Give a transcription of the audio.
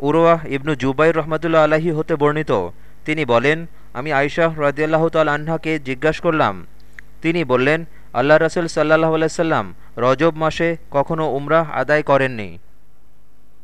উরওয়াহ ইবনু জুবাইর রহমতুল্লা আলাহি হতে বর্ণিত। তিনি বলেন, আমি আয়শাহ রাজিয়াল্লাহ তাল আহ্নাকে জিজ্ঞাসা করলাম। তিনি বললেন, আল্লাহ রসুল সাল্লাহ আলাইসাল্লাম রজব মাসে কখনও উমরাহ আদায় করেননি।